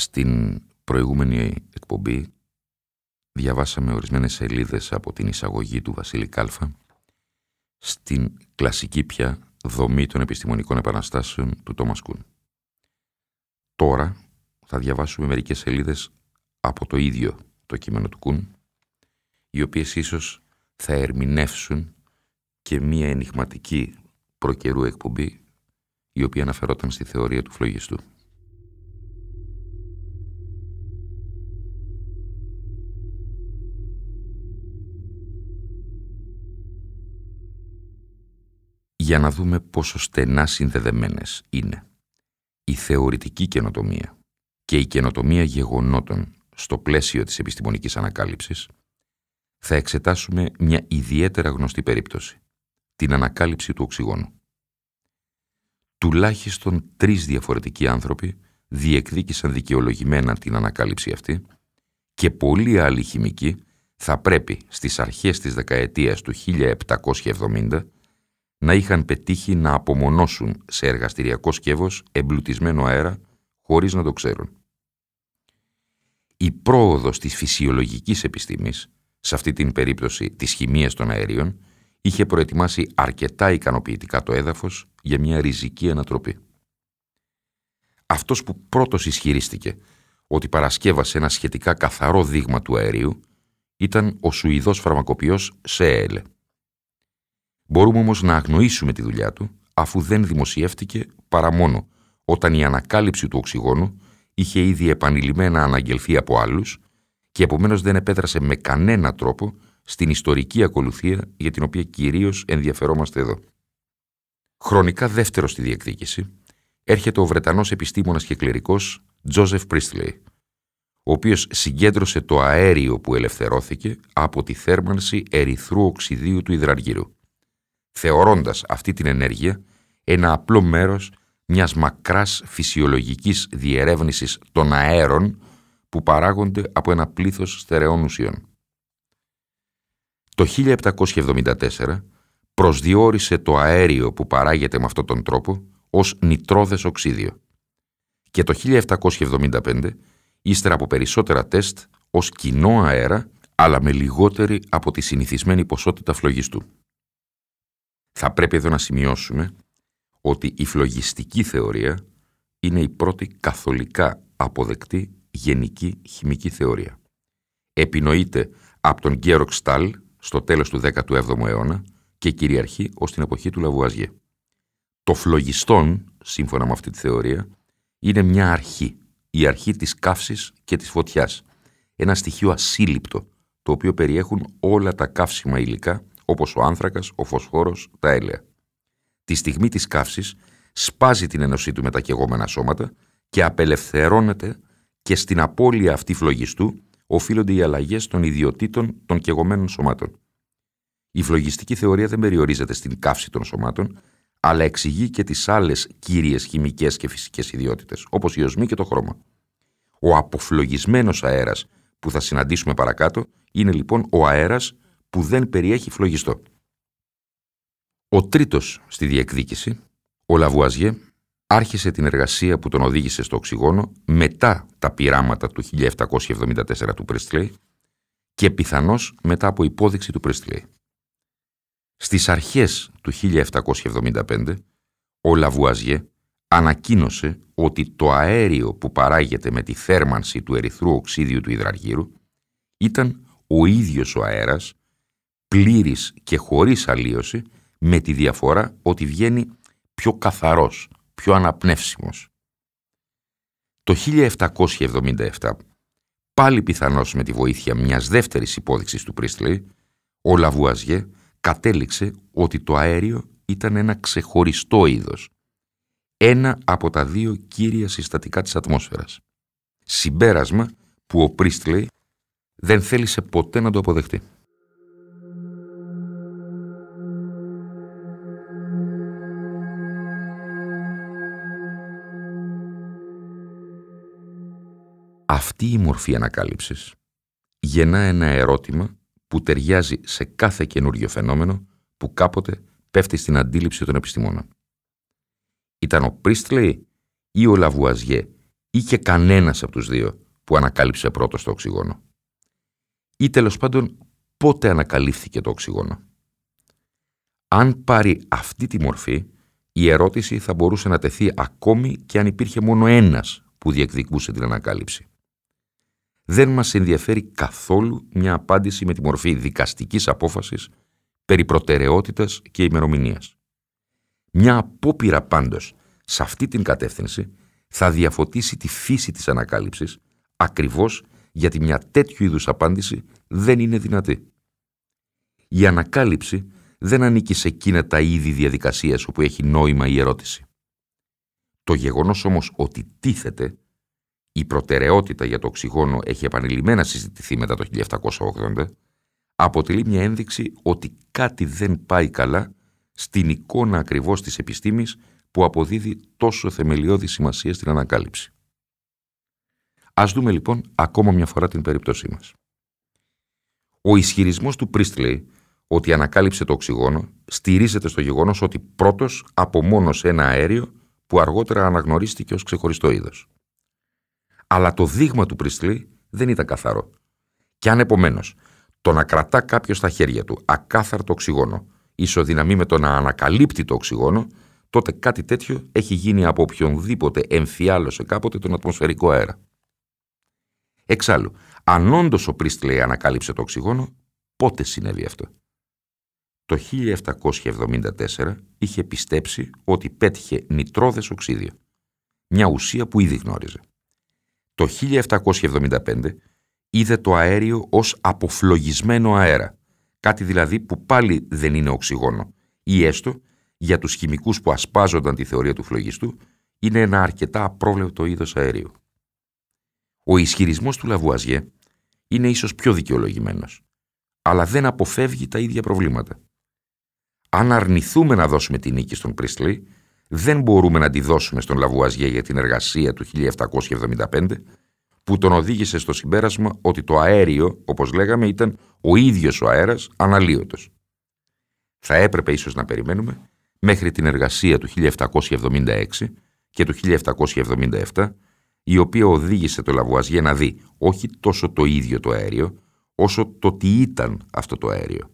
Στην προηγούμενη εκπομπή διαβάσαμε ορισμένες σελίδες από την εισαγωγή του Βασίλη Κάλφα στην κλασική πια δομή των επιστημονικών επαναστάσεων του Τόμας Κούν. Τώρα θα διαβάσουμε μερικές σελίδες από το ίδιο το κείμενο του Κούν, οι οποίες ίσως θα ερμηνεύσουν και μία ενηγματική προκαιρού εκπομπή, η οποία αναφερόταν στη θεωρία του φλογιστού. Για να δούμε πόσο στενά συνδεδεμένες είναι η θεωρητική καινοτομία και η καινοτομία γεγονότων στο πλαίσιο της επιστημονικής ανακάλυψης, θα εξετάσουμε μια ιδιαίτερα γνωστή περίπτωση, την ανακάλυψη του οξυγόνου. Τουλάχιστον τρεις διαφορετικοί άνθρωποι διεκδίκησαν δικαιολογημένα την ανακάλυψη αυτή και πολλοί άλλοι χημικοί θα πρέπει στις αρχές της δεκαετίας του 1770 να είχαν πετύχει να απομονώσουν σε εργαστηριακό σκεύος εμπλουτισμένο αέρα χωρίς να το ξέρουν. Η πρόοδος της φυσιολογικής επιστήμης, σε αυτή την περίπτωση της χημίας των αερίων, είχε προετοιμάσει αρκετά ικανοποιητικά το έδαφος για μια ριζική ανατροπή. Αυτός που πρώτος ισχυρίστηκε ότι παρασκεύασε ένα σχετικά καθαρό δείγμα του αερίου ήταν ο Σουηδός φαρμακοποιός Σέελε. Μπορούμε όμως να αγνοήσουμε τη δουλειά του, αφού δεν δημοσιεύτηκε παρά μόνο όταν η ανακάλυψη του οξυγόνου είχε ήδη επανειλημμένα αναγγελθεί από άλλους και επομένως δεν επέτρασε με κανένα τρόπο στην ιστορική ακολουθία για την οποία κυρίως ενδιαφερόμαστε εδώ. Χρονικά δεύτερο στη διεκδίκηση έρχεται ο Βρετανός επιστήμονας και κληρικός Τζόζεφ Πρίστλεϊ, ο οποίος συγκέντρωσε το αέριο που ελευθερώθηκε από τη θέρμανση ερυθρού οξυδίου του υδραργύρου θεωρώντας αυτή την ενέργεια ένα απλό μέρος μιας μακράς φυσιολογικής διερεύνησης των αέρων που παράγονται από ένα πλήθος στερεών ουσιών. Το 1774 προσδιορίσε το αέριο που παράγεται με αυτόν τον τρόπο ως νητρόδες οξύδιο και το 1775, ύστερα από περισσότερα τεστ, ως κοινό αέρα, αλλά με λιγότερη από τη συνηθισμένη ποσότητα φλογιστού. Θα πρέπει εδώ να σημειώσουμε ότι η φλογιστική θεωρία είναι η πρώτη καθολικά αποδεκτή γενική χημική θεωρία. Επινοείται από τον Γκέροξ Στάλ στο τέλος του 17ου αιώνα και κυριαρχεί ως την εποχή του Λαβουαζιέ. Το φλογιστόν, σύμφωνα με αυτή τη θεωρία, είναι μια αρχή, η αρχή της καύσης και της φωτιάς, ένα στοιχείο ασύλληπτο, το οποίο περιέχουν όλα τα καύσιμα υλικά όπως ο άνθρακας, ο φωσφόρος, τα έλαια. Τη στιγμή της καύσης σπάζει την ενωσή του με τα κεγόμενα σώματα και απελευθερώνεται και στην απώλεια αυτή φλογιστού οφείλονται οι αλλαγές των ιδιωτήτων των κεγωμένων σωμάτων. Η φλογιστική θεωρία δεν περιορίζεται στην καύση των σωμάτων, αλλά εξηγεί και τις άλλες κύριες χημικές και φυσικές ιδιότητες, όπως η οσμή και το χρώμα. Ο αποφλογισμένος αέρας που θα συναντήσουμε παρακάτω είναι λοιπόν ο αέρας που δεν περιέχει φλογιστό. Ο τρίτος στη διεκδίκηση, ο Λαβουαζιέ, άρχισε την εργασία που τον οδήγησε στο οξυγόνο μετά τα πειράματα του 1774 του Πρεστλέη και πιθανώς μετά από υπόδειξη του Πρεστλέη. Στις αρχές του 1775, ο Λαβουαζιέ ανακοίνωσε ότι το αέριο που παράγεται με τη θέρμανση του ερυθρού οξειδίου του υδραργύρου ήταν ο ίδιος ο αέρας, πλήρης και χωρίς αλλοίωση, με τη διαφορά ότι βγαίνει πιο καθαρός, πιο αναπνεύσιμος. Το 1777, πάλι πιθανώς με τη βοήθεια μιας δεύτερης υπόδειξης του Πρίστλεϊ, ο Λαβουαζιέ κατέληξε ότι το αέριο ήταν ένα ξεχωριστό είδος, ένα από τα δύο κύρια συστατικά της ατμόσφαιρας. Συμπέρασμα που ο Πρίστλεϊ δεν θέλησε ποτέ να το αποδεχτεί. Αυτή η μορφή ανακάλυψης γεννά ένα ερώτημα που ταιριάζει σε κάθε καινούριο φαινόμενο που κάποτε πέφτει στην αντίληψη των επιστημόνων. Ήταν ο Πρίστλεϊ ή ο Λαβουαζιέ ή και κανένας από τους δύο που ανακάλυψε πρώτος το οξυγόνο; Ή τέλος πάντων πότε ανακαλύφθηκε το οξυγόνο; Αν πάρει αυτή τη μορφή, η ερώτηση θα μπορούσε να τεθεί ακόμη και αν υπήρχε μόνο ένας που διεκδικούσε την ανακάλυψη δεν μας ενδιαφέρει καθόλου μια απάντηση με τη μορφή δικαστικής απόφασης περί προτεραιότητας και ημερομηνίας. Μια απόπειρα πάντως σε αυτή την κατεύθυνση θα διαφωτίσει τη φύση της ανακάλυψης ακριβώς γιατί μια τέτοιου είδους απάντηση δεν είναι δυνατή. Η ανακάλυψη δεν ανήκει σε εκείνα τα είδη διαδικασίας όπου έχει νόημα η ερώτηση. Το γεγονός όμως ότι τίθεται η προτεραιότητα για το οξυγόνο έχει επανειλημμένα συζητηθεί μετά το 1780, αποτελεί μια ένδειξη ότι κάτι δεν πάει καλά στην εικόνα ακριβώς της επιστήμης που αποδίδει τόσο θεμελιώδη σημασία στην ανακάλυψη. Ας δούμε λοιπόν ακόμα μια φορά την περίπτωσή μας. Ο ισχυρισμός του Πρίστλεϊ ότι ανακάλυψε το οξυγόνο στηρίζεται στο γεγονός ότι πρώτος απομόνωσε ένα αέριο που αργότερα αναγνωρίστηκε ως ξεχωριστό είδος. Αλλά το δείγμα του Πριστλή δεν ήταν καθαρό. Και αν επομένως το να κρατά κάποιος στα χέρια του ακάθαρτο οξυγόνο ισοδυναμεί με το να ανακαλύπτει το οξυγόνο, τότε κάτι τέτοιο έχει γίνει από οποιονδήποτε εμφιάλωσε κάποτε τον ατμοσφαιρικό αέρα. Εξάλλου, αν όντως ο Πρίστλεϊ ανακάλυψε το οξυγόνο, πότε συνέβη αυτό; Το 1774 είχε πιστέψει ότι πέτυχε νητρόδες οξύδιο, μια ουσία που ήδη γνώριζε. Το 1775 είδε το αέριο ως αποφλογισμένο αέρα, κάτι δηλαδή που πάλι δεν είναι οξυγόνο, ή έστω, για τους χημικούς που ασπάζονταν τη θεωρία του φλογιστού, είναι ένα αρκετά απρόβλεπτο είδος αερίου. Ο ισχυρισμός του Λαβουαζιέ είναι ίσως πιο δικαιολογημένος, αλλά δεν αποφεύγει τα ίδια προβλήματα. Αν αρνηθούμε να δώσουμε την νίκη στον Πρίστλεϊ, δεν μπορούμε να τη δώσουμε στον Λαβουαζιέ για την εργασία του 1775, που τον οδήγησε στο συμπέρασμα ότι το αέριο, όπως λέγαμε, ήταν ο ίδιος ο αέρας αναλύωτος. Θα έπρεπε ίσως να περιμένουμε μέχρι την εργασία του 1776 και του 1777, η οποία οδήγησε το Λαβουαζιέ να δει όχι τόσο το ίδιο το αέριο, όσο το τι ήταν αυτό το αέριο.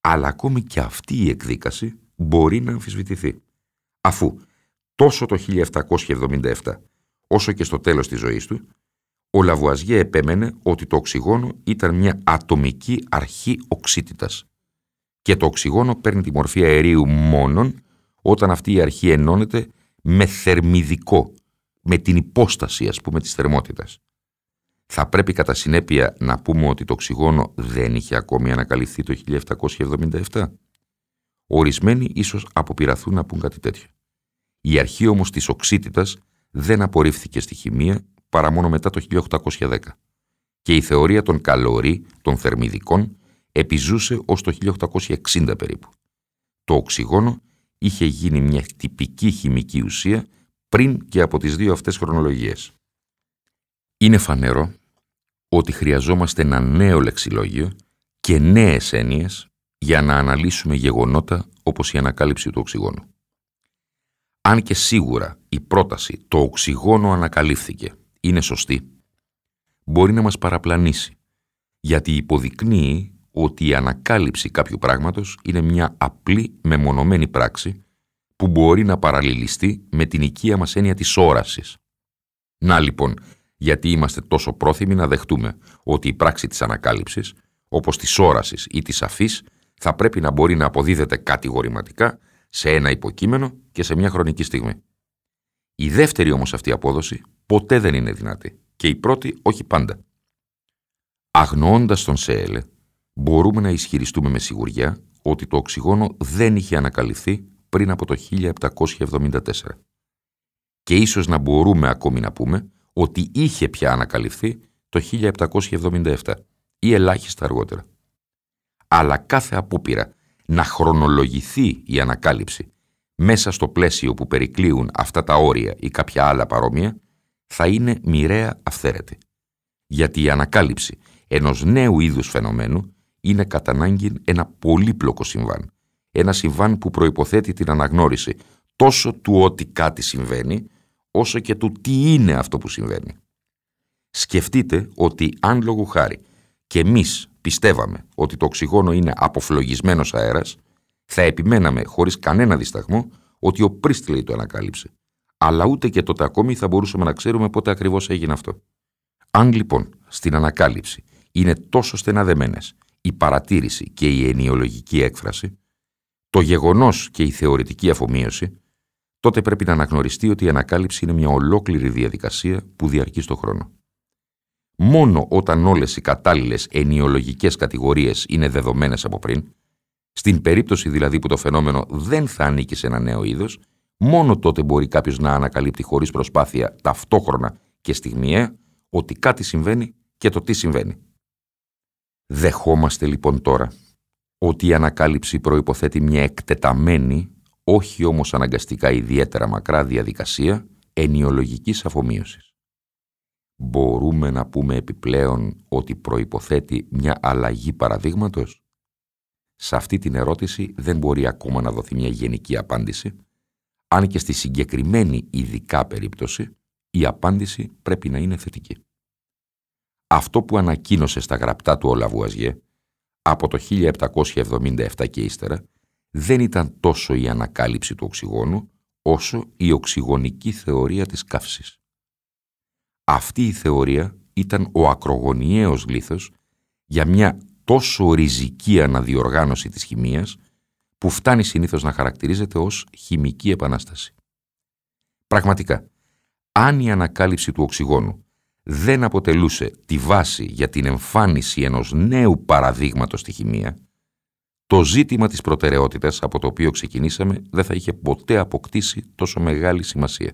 Αλλά ακόμη και αυτή η εκδίκαση μπορεί να αμφισβητηθεί αφού τόσο το 1777 όσο και στο τέλος της ζωής του, ο Λαβουαζιέ επέμενε ότι το οξυγόνο ήταν μια ατομική αρχή οξύτητας και το οξυγόνο παίρνει τη μορφή αερίου μόνον όταν αυτή η αρχή ενώνεται με θερμιδικό, με την υπόσταση ας πούμε της θερμότητας. Θα πρέπει κατά συνέπεια να πούμε ότι το οξυγόνο δεν είχε ακόμη ανακαλυφθεί το 1777. Ορισμένοι ίσως αποπειραθούν να πούν κάτι τέτοιο. Η αρχή όμως της οξύτητας δεν απορρίφθηκε στη χημεία παρά μόνο μετά το 1810 και η θεωρία των καλωρί, των θερμιδικών, επιζούσε ως το 1860 περίπου. Το οξυγόνο είχε γίνει μια τυπική χημική ουσία πριν και από τις δύο αυτές χρονολογίες. Είναι φανερό ότι χρειαζόμαστε ένα νέο λεξιλόγιο και νέες έννοιες για να αναλύσουμε γεγονότα όπως η ανακάλυψη του οξυγόνου. Αν και σίγουρα η πρόταση «το οξυγόνο ανακαλύφθηκε» είναι σωστή, μπορεί να μας παραπλανήσει, γιατί υποδεικνύει ότι η ανακάλυψη κάποιου πράγματος είναι μια απλή μεμονωμένη πράξη που μπορεί να παραλληλιστεί με την οικία μας έννοια της όρασης. Να λοιπόν, γιατί είμαστε τόσο πρόθυμοι να δεχτούμε ότι η πράξη της ανακάλυψης, όπως της όρασης ή της αφής, θα πρέπει να μπορεί να αποδίδεται κατηγορηματικά σε ένα υποκείμενο και σε μια χρονική στιγμή. Η δεύτερη όμως αυτή απόδοση ποτέ δεν είναι δυνατή και η πρώτη όχι πάντα. Αγνοώντας τον ΣΕΕΛΕ, μπορούμε να ισχυριστούμε με σιγουριά ότι το οξυγόνο δεν είχε ανακαλυφθεί πριν από το 1774. Και ίσως να μπορούμε ακόμη να πούμε ότι είχε πια ανακαλυφθεί το 1777 ή ελάχιστα αργότερα. Αλλά κάθε απόπειρα να χρονολογηθεί η ανακάλυψη μέσα στο πλαίσιο που περικλείουν αυτά τα όρια ή κάποια άλλα παρόμοια θα είναι μοιραία αυθαίρετη. Γιατί η ανακάλυψη ενός νέου είδους φαινομένου είναι κατά ανάγκη ένα πολύπλοκο συμβάν. Ένα συμβάν που προϋποθέτει την αναγνώριση τόσο του ότι κάτι συμβαίνει, όσο και του τι είναι αυτό που συμβαίνει. Σκεφτείτε ότι αν λόγου χάρη και εμείς πιστεύαμε ότι το οξυγόνο είναι αποφλογισμένος αέρας, θα επιμέναμε χωρίς κανένα δισταγμό ότι ο Πρίστλεϊ το ανακάλυψε. Αλλά ούτε και τότε ακόμη θα μπορούσαμε να ξέρουμε πότε ακριβώς έγινε αυτό. Αν λοιπόν στην ανακάλυψη είναι τόσο στενά δεμένες η παρατήρηση και η ενιολογική έκφραση, το γεγονός και η θεωρητική αφομοίωση, τότε πρέπει να αναγνωριστεί ότι η ανακάλυψη είναι μια ολόκληρη διαδικασία που διαρκεί στο χρόνο. Μόνο όταν όλες οι κατάλληλες ενιολογικές κατηγορίες είναι δεδομένες από πριν, στην περίπτωση δηλαδή που το φαινόμενο δεν θα ανήκει σε ένα νέο είδος, μόνο τότε μπορεί κάποιος να ανακαλύπτει χωρίς προσπάθεια ταυτόχρονα και στιγμιαία ότι κάτι συμβαίνει και το τι συμβαίνει. Δεχόμαστε λοιπόν τώρα ότι η ανακάλυψη προϋποθέτει μια εκτεταμένη, όχι όμως αναγκαστικά ιδιαίτερα μακρά διαδικασία ενιολογικής αφομοίωσης. Μπορούμε να πούμε επιπλέον ότι προϋποθέτει μια αλλαγή παραδείγματος; Σε αυτή την ερώτηση δεν μπορεί ακόμα να δοθεί μια γενική απάντηση, αν και στη συγκεκριμένη ειδικά περίπτωση η απάντηση πρέπει να είναι θετική. Αυτό που ανακοίνωσε στα γραπτά του ο Λαβουαζιέ από το 1777 και ύστερα δεν ήταν τόσο η ανακάλυψη του οξυγόνου όσο η οξυγονική θεωρία της καύσης. Αυτή η θεωρία ήταν ο ακρογωνιαίος λίθος για μια τόσο ριζική αναδιοργάνωση της χημίας που φτάνει συνήθως να χαρακτηρίζεται ως χημική επανάσταση. Πραγματικά, αν η ανακάλυψη του οξυγόνου δεν αποτελούσε τη βάση για την εμφάνιση ενός νέου παραδείγματος στη χημεία, το ζήτημα της προτεραιότητας από το οποίο ξεκινήσαμε δεν θα είχε ποτέ αποκτήσει τόσο μεγάλη σημασία.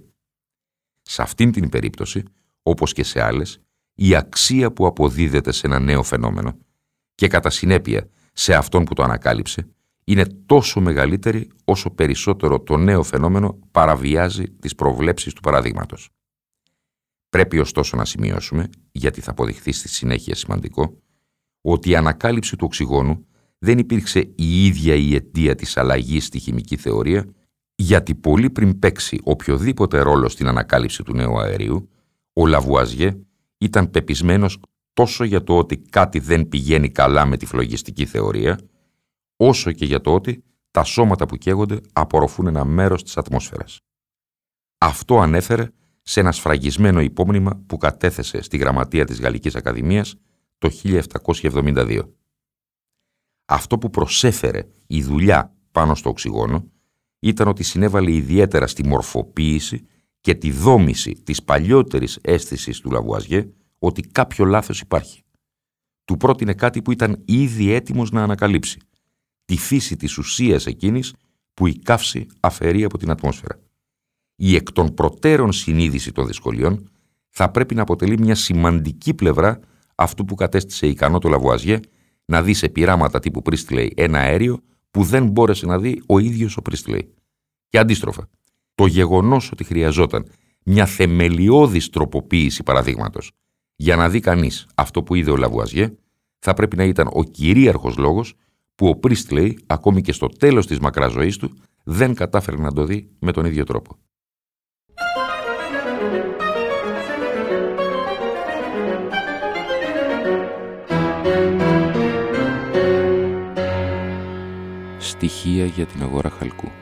Σε αυτήν την περίπτωση, όπως και σε άλλες, η αξία που αποδίδεται σε ένα νέο φαινόμενο και κατά συνέπεια σε αυτόν που το ανακάλυψε, είναι τόσο μεγαλύτερη όσο περισσότερο το νέο φαινόμενο παραβιάζει τις προβλέψεις του παραδείγματος. Πρέπει ωστόσο να σημειώσουμε, γιατί θα αποδειχθεί στη συνέχεια σημαντικό, ότι η ανακάλυψη του οξυγόνου δεν υπήρξε η ίδια η αιτία της αλλαγής στη χημική θεωρία, γιατί πολύ πριν παίξει οποιοδήποτε ρόλο στην ανακάλυψη του νέου αερίου, ο Λαβουαζιέ ήταν πεπισμένος τόσο για το ότι κάτι δεν πηγαίνει καλά με τη φλογιστική θεωρία, όσο και για το ότι τα σώματα που καίγονται απορροφούν ένα μέρος της ατμόσφαιρας. Αυτό ανέφερε σε ένα σφραγισμένο υπόμνημα που κατέθεσε στη γραμματεία της Γαλλικής Ακαδημίας το 1772. Αυτό που προσέφερε η δουλειά πάνω στο οξυγόνο ήταν ότι συνέβαλε ιδιαίτερα στη μορφοποίηση και τη δόμηση της παλιότερης αίσθησης του Λαβουαζιέ ότι κάποιο λάθος υπάρχει. Του πρότεινε κάτι που ήταν ήδη έτοιμος να ανακαλύψει. Τη φύση της ουσίας εκείνης που η καύση αφαιρεί από την ατμόσφαιρα η εκ των προτέρων συνείδηση των δυσκολιών θα πρέπει να αποτελεί μια σημαντική πλευρά αυτού που κατέστησε ικανό το Λαβουαζιέ να δει σε πειράματα τύπου Πρίστλεϊ ένα αέριο που δεν μπόρεσε να δει ο ίδιος ο Πρίστλεϊ. Και αντίστροφα, το γεγονός ότι χρειαζόταν μια θεμελιώδης τροποποίηση παραδείγματος για να δει κανείς αυτό που είδε ο Λαβουαζιέ θα πρέπει να ήταν ο κυρίαρχος λόγος που ο Πρίστλεϊ ακόμη και στο τέλος της μακράς ζωής του δεν κατάφερε να το δει με τον ίδιο τρόπο. Στοιχεία για την αγορά χαλκού.